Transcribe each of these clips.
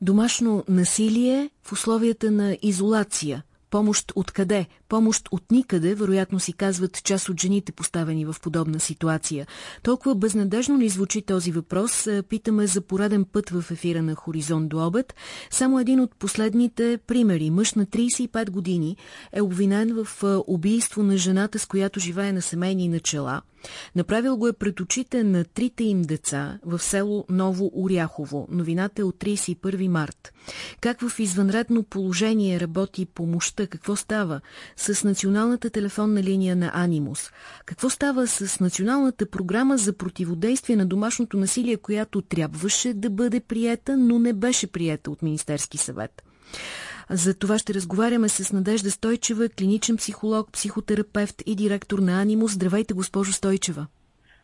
Домашно насилие в условията на изолация. Помощ от къде? Помощ от никъде, вероятно си казват част от жените поставени в подобна ситуация. Толкова безнадежно ли звучи този въпрос? Питаме за пореден път в ефира на Хоризонт до обед. Само един от последните примери. Мъж на 35 години е обвинен в убийство на жената, с която живее на семейни начала – Направил го е пред очите на трите им деца в село Ново Оряхово. Новината е от 31 март. Как в извънредно положение работи помощта? Какво става с националната телефонна линия на Анимус? Какво става с националната програма за противодействие на домашното насилие, която трябваше да бъде приета, но не беше приета от Министерски съвет? За това ще разговаряме с Надежда Стойчева, клиничен психолог, психотерапевт и директор на Анимус. Здравейте, госпожо Стойчева.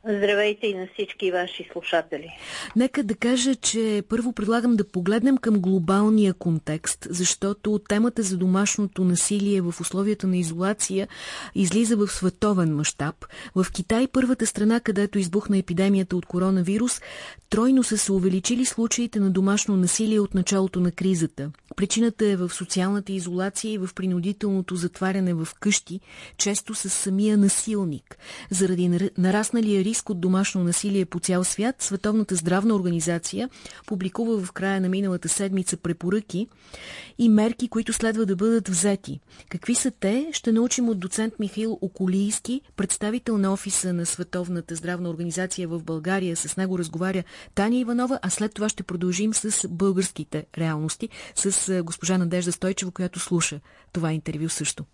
Здравейте и на всички ваши слушатели. Нека да кажа, че първо предлагам да погледнем към глобалния контекст, защото темата за домашното насилие в условията на изолация излиза в световен мащаб. В Китай, първата страна, където избухна епидемията от коронавирус, тройно са се увеличили случаите на домашно насилие от началото на кризата. Причината е в социалната изолация и в принудителното затваряне в къщи, често с самия насилник. Заради нарасналия риск от домашно насилие по цял свят, Световната здравна организация публикува в края на миналата седмица препоръки и мерки, които следва да бъдат взети. Какви са те, ще научим от доцент Михаил Околийски, представител на офиса на Световната здравна организация в България. С него разговаря Таня Иванова, а след това ще продължим с българските реалности, с госпожа Надежда Стойчева, която слуша това интервю също.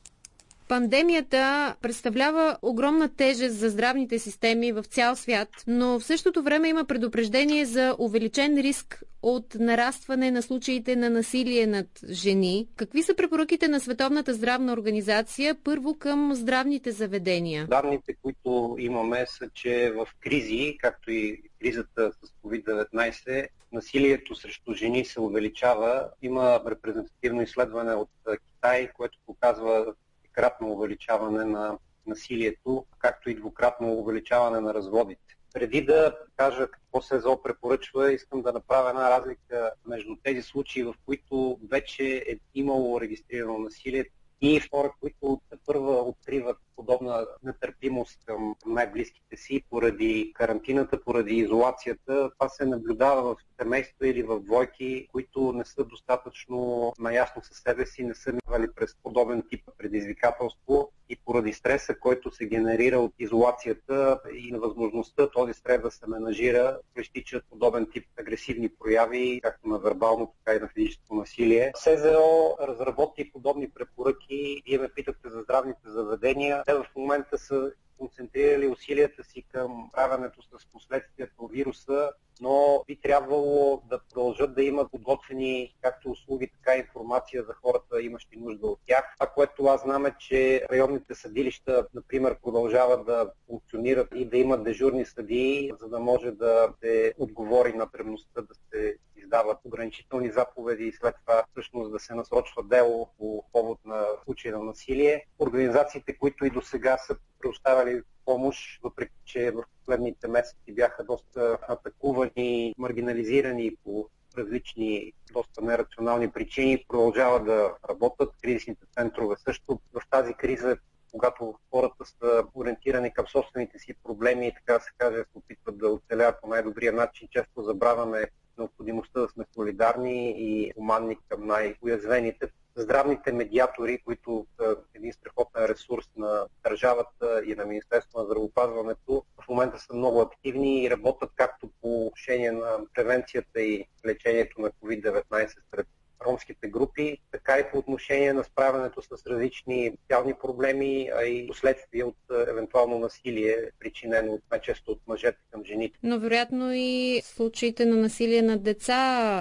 Пандемията представлява огромна тежест за здравните системи в цял свят, но в същото време има предупреждение за увеличен риск от нарастване на случаите на насилие над жени. Какви са препоръките на Световната здравна организация първо към здравните заведения? Данните, които имаме са, че в кризи, както и кризата с COVID-19, насилието срещу жени се увеличава. Има репрезентативно изследване от Китай, което показва кратно увеличаване на насилието, както и двукратно увеличаване на разводите. Преди да кажа какво СЕЗО препоръчва, искам да направя една разлика между тези случаи, в които вече е имало регистрирано насилие и хора, които първа откриват подобна нетърпимост към най-близките си поради карантината, поради изолацията. Това се наблюдава в семейства или в двойки, които не са достатъчно наясно със себе си, не са минали през подобен тип предизвикателство и поради стреса, който се генерира от изолацията и на възможността този стрес да се менажира, престичат подобен тип агресивни прояви, както на вербално, така и на физическо насилие. СЗО разработи подобни препоръки. Вие ме питате за здравните заведения. Те в момента са концентрирали усилията си към правенето с последствията от вируса, но би трябвало да продължат да имат подготвени както услуги, така и информация за хората, имащи нужда от тях. Това, което аз знам е, че районните съдилища, например, продължават да функционират и да имат дежурни съдии, за да може да се отговори на потребността да се издават ограничителни заповеди и след това всъщност да се насрочва дело по повод на случай на насилие. Организациите, които и до сега са предоставяли помощ, въпреки че в последните месеци бяха доста атакувани, маргинализирани по различни, доста нерационални причини, продължават да работят. Кризисните центрове също. В тази криза когато хората са ориентирани към собствените си проблеми и така се каже, се опитват да оцеляват по най-добрия начин, често забравяме необходимостта да сме солидарни и хуманни към най-уязвените. Здравните медиатори, които са един страхотен ресурс на държавата и на Министерството на здравеопазването, в момента са много активни и работят както по отношение на превенцията и лечението на COVID-19 сред ромските групи, така и по отношение на справянето с различни социални проблеми, а и последствия от евентуално насилие, причинено най-често от мъжете към жените. Но вероятно и случаите на насилие на деца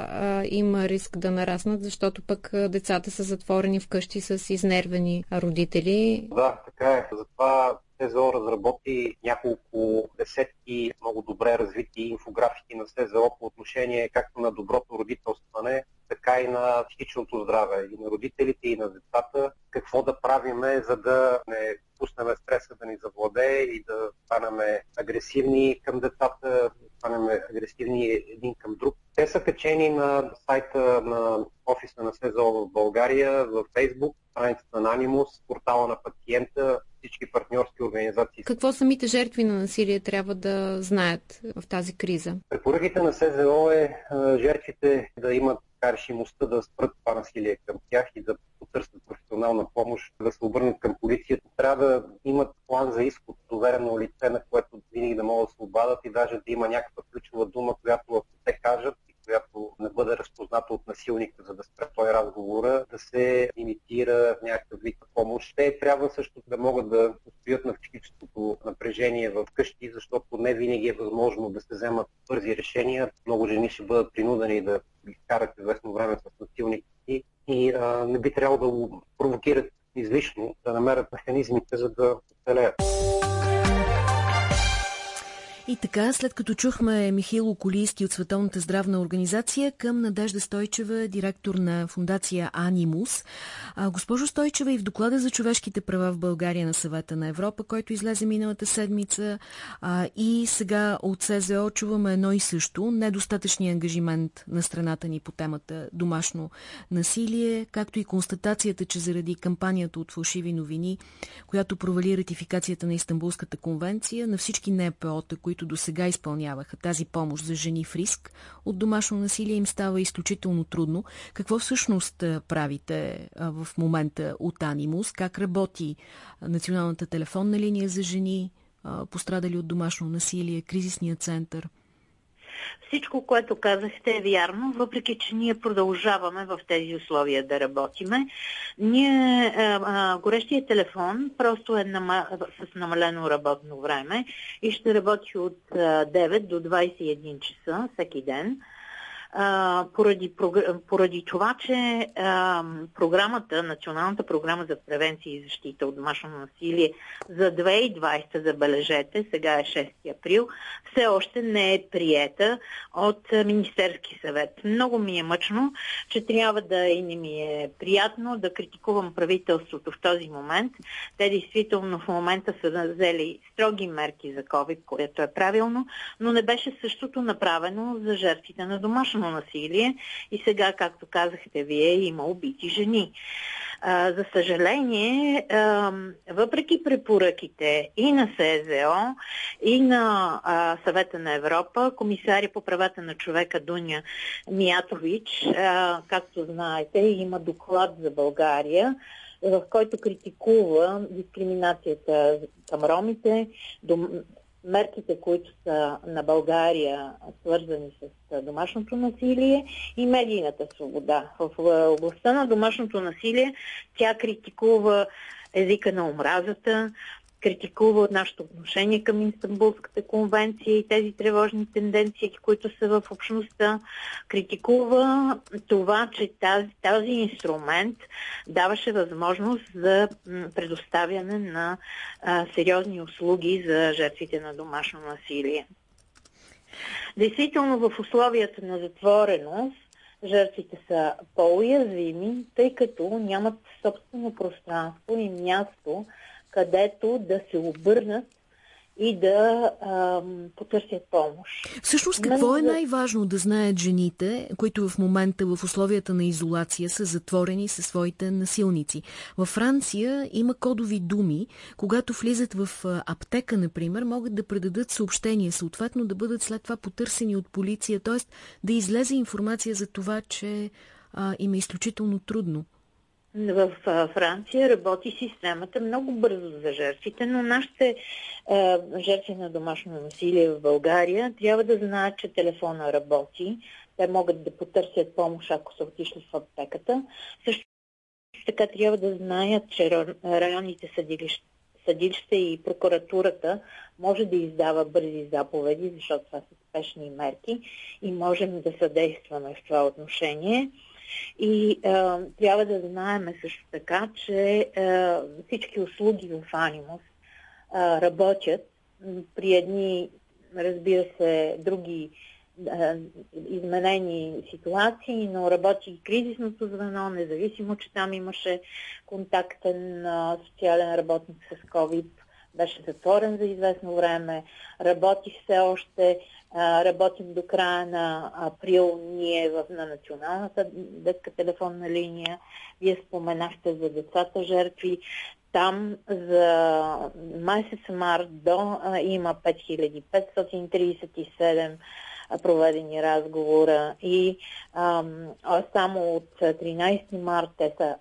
а, има риск да нараснат, защото пък децата са затворени вкъщи с изнервени родители. Да, така е. Затова СЗО разработи няколко десетки много добре развити инфографики на СЗО по отношение както на доброто родителстване, така и на психичното здраве и на родителите, и на децата. Какво да правиме, за да не пуснем стреса да ни завладее и да станем агресивни към децата, станем агресивни един към друг. Те са качени на сайта на офиса на СЗО в България, в Фейсбук, страницата на Анимус, портала на пациента, всички партньорски организации. Какво самите жертви на насилие трябва да знаят в тази криза? Препоръките на СЗО е жертвите да имат решимостта да спрат това насилие към тях и да потърсят професионална помощ, да се обърнат към полицията. Трябва да имат план за изход, доверено лице, на което винаги да могат да се обадат и даже да има някаква ключова дума, която ако те кажат, която не бъде разпозната от насилника, за да спре той разговора, да се имитира някакъв вид помощ. Те трябва също да могат да устоят на психическото напрежение в къщи, защото не винаги е възможно да се вземат бързи решения. Много жени ще бъдат принудени да изкарат известно време с насилника си и а, не би трябвало да го провокират излишно, да намерят механизмите, за да оцелеят. И така, след като чухме Михаил Околийски от Световната здравна организация към Надежда Стойчева, директор на фундация Анимус. Госпожо Стойчева, и в доклада за човешките права в България на съвета на Европа, който излезе миналата седмица, а, и сега от СЗО чуваме едно и също. Недостатъчния ангажимент на страната ни по темата домашно насилие, както и констатацията, че заради кампанията от фалшиви новини, която провали ратификацията на Истанбулската конвенция, на всички НПО-та, които които до сега изпълняваха тази помощ за жени в риск от домашно насилие, им става изключително трудно. Какво всъщност правите в момента от Анимус? Как работи Националната телефонна линия за жени, пострадали от домашно насилие, кризисния център? Всичко, което казахте е вярно, въпреки че ние продължаваме в тези условия да работиме. Ние, а, а, горещия телефон просто е нама, с намалено работно време и ще работи от а, 9 до 21 часа всеки ден поради, поради това, че а, програмата, Националната програма за превенция и защита от домашно насилие за 2020, забележете, сега е 6 април, все още не е приета от Министерски съвет. Много ми е мъчно, че трябва да и не ми е приятно да критикувам правителството в този момент. Те действително в момента са взели строги мерки за COVID, което е правилно, но не беше същото направено за жертвите на домашно домашно насилие и сега, както казахте вие, има убити жени. За съжаление, въпреки препоръките и на СЗО, и на а, Съвета на Европа, комисари по правата на човека Дуня Миятович, както знаете, има доклад за България, в който критикува дискриминацията към ромите, мерките, които са на България свързани с домашното насилие и медийната свобода. В областта на домашното насилие тя критикува езика на омразата, критикува от нашето отношение към Истанбулската конвенция и тези тревожни тенденции, които са в общността. Критикува това, че тази, тази инструмент даваше възможност за предоставяне на а, сериозни услуги за жертвите на домашно насилие. Действително в условията на затвореност жертвите са по-уязвими, тъй като нямат собствено пространство и място, където да се обърнат и да а, потърсят помощ. Всъщност, какво е най-важно да знаят жените, които в момента в условията на изолация са затворени със своите насилници? Във Франция има кодови думи, когато влизат в аптека, например, могат да предадат съобщения, съответно да бъдат след това потърсени от полиция, т.е. да излезе информация за това, че а, им е изключително трудно в Франция работи системата много бързо за жертвите, но нашите е, жертви на домашно насилие в България трябва да знаят, че телефона работи. Те могат да потърсят помощ, ако са отишли в аптеката. Също така трябва да знаят, че районните съдилища съдилища и прокуратурата може да издава бързи заповеди, защото това са спешни мерки и можем да съдействаме в това отношение. И а, трябва да знаем също така, че а, всички услуги в Анимус а, работят при едни, разбира се, други а, изменени ситуации, но работи и кризисното звено, независимо, че там имаше контактен а, социален работник с COVID беше затворен за известно време, работи все още, работим до края на април ние в, на националната детска телефонна линия. Вие споменахте за децата жертви. Там за месец март до има 5537 проведени разговора и а, само от 13 март те са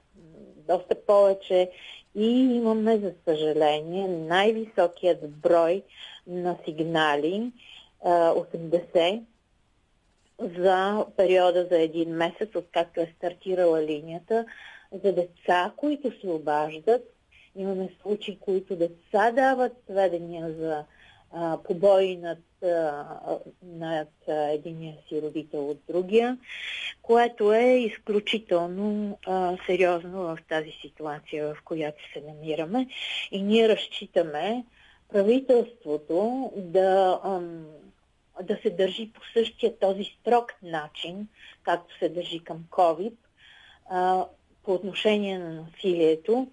доста повече и имаме, за съжаление, най-високият брой на сигнали 80 за периода за един месец, откакто е стартирала линията, за деца, които се обаждат. Имаме случаи, които деца дават сведения за а, побои над, а, над единия си родител от другия, което е изключително а, сериозно в тази ситуация, в която се намираме. И ние разчитаме правителството да, да се държи по същия този строг начин, както се държи към COVID, по отношение на насилието,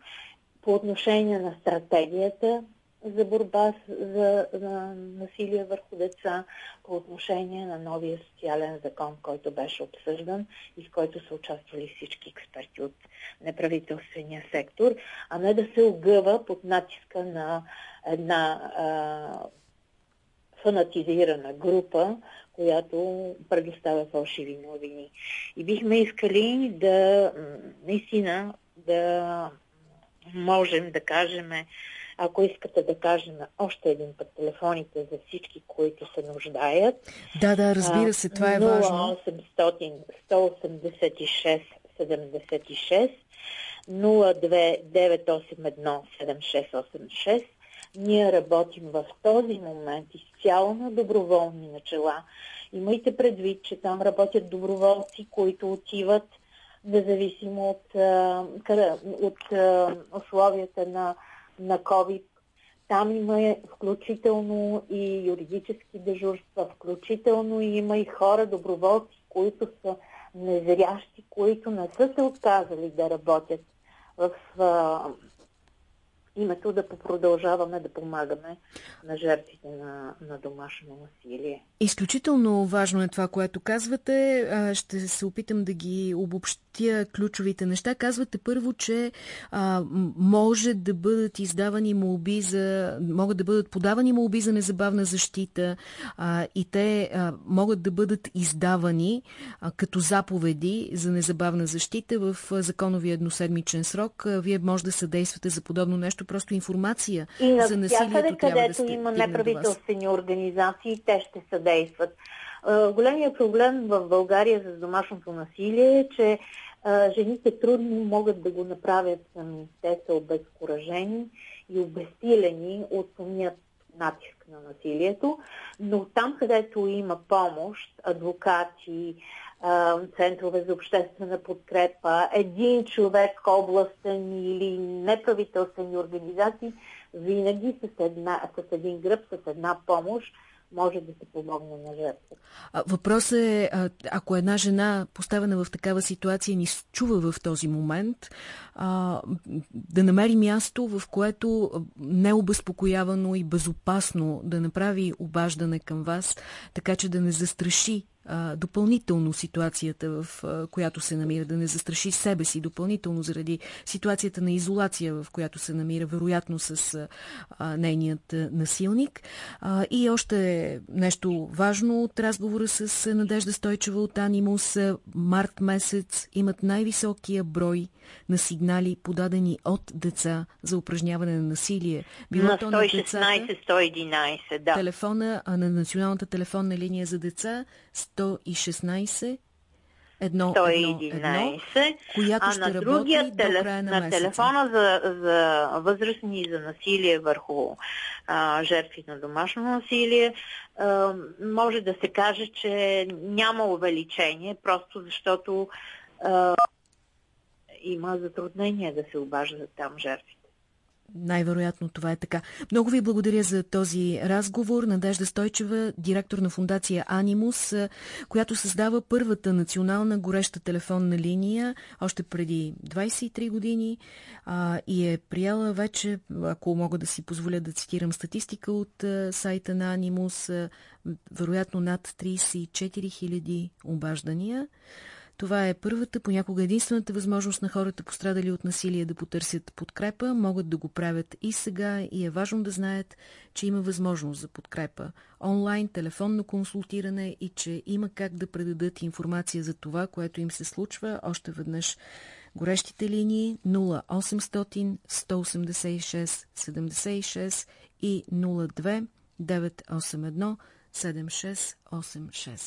по отношение на стратегията за борба за, насилие върху деца, по отношение на новия социален закон, който беше обсъждан и в който са участвали всички експерти от неправителствения сектор, а не да се огъва под натиска на една а, фанатизирана група, която предоставя фалшиви новини. И бихме искали да наистина да можем да кажем, ако искате да кажем още един път телефоните за всички, които се нуждаят. Да, да, разбира се, това е важно. 0800 186 76 02 981 7686 ние работим в този момент изцяло на доброволни начала. Имайте предвид, че там работят доброволци, които отиват независимо от, от условията на, на COVID. Там има включително и юридически дежурства, включително има и хора, доброволци, които са незрящи, които не са се отказали да работят в името да продължаваме да помагаме на жертвите на, на домашно насилие. Изключително важно е това, което казвате. Ще се опитам да ги обобщя ключовите неща. Казвате първо, че а, може да бъдат издавани молби за... могат да бъдат подавани молби за незабавна защита а, и те а, могат да бъдат издавани а, като заповеди за незабавна защита в законовия едноседмичен срок. Вие може да съдействате за подобно нещо, просто информация и за насилието трябва да има неправителствени организации, те ще съдействат действат. Големия проблем в България с домашното насилие е, че жените трудно могат да го направят сами. Те са обезкуражени и обезсилени от самият натиск на насилието, но там, където има помощ, адвокати, центрове за обществена подкрепа, един човек, областен или неправителствени организации, винаги с, една, с един гръб, с една помощ може да се помогне на жертва. Въпросът е, ако една жена поставена в такава ситуация ни чува в този момент, да намери място, в което необезпокоявано и безопасно да направи обаждане към вас, така че да не застраши а, допълнително ситуацията, в а, която се намира, да не застраши себе си допълнително заради ситуацията на изолация, в която се намира, вероятно с а, нейният насилник. А, и още нещо важно от разговора с Надежда Стойчева от Анимус. Март месец имат най-високия брой на сигнали, подадени от деца за упражняване на насилие. Било на 116-111, да. Телефона а на Националната телефонна линия за деца 116 едно, 111, едно, която а ще на другия телеф... на, на телефона за, за възрастни и за насилие върху а, жертви на домашно насилие, а, може да се каже, че няма увеличение, просто защото а, има затруднение да се обаждат там жертвите. Най-вероятно това е така. Много ви благодаря за този разговор. Надежда Стойчева, директор на фундация Анимус, която създава първата национална гореща телефонна линия още преди 23 години а, и е прияла вече, ако мога да си позволя да цитирам статистика от а, сайта на Анимус, вероятно над 34 000 обаждания. Това е първата, понякога единствената възможност на хората пострадали от насилие да потърсят подкрепа. Могат да го правят и сега и е важно да знаят, че има възможност за подкрепа. Онлайн, телефонно консултиране и че има как да предадат информация за това, което им се случва. Още веднъж горещите линии 0800 186 76 и 02 981 7686.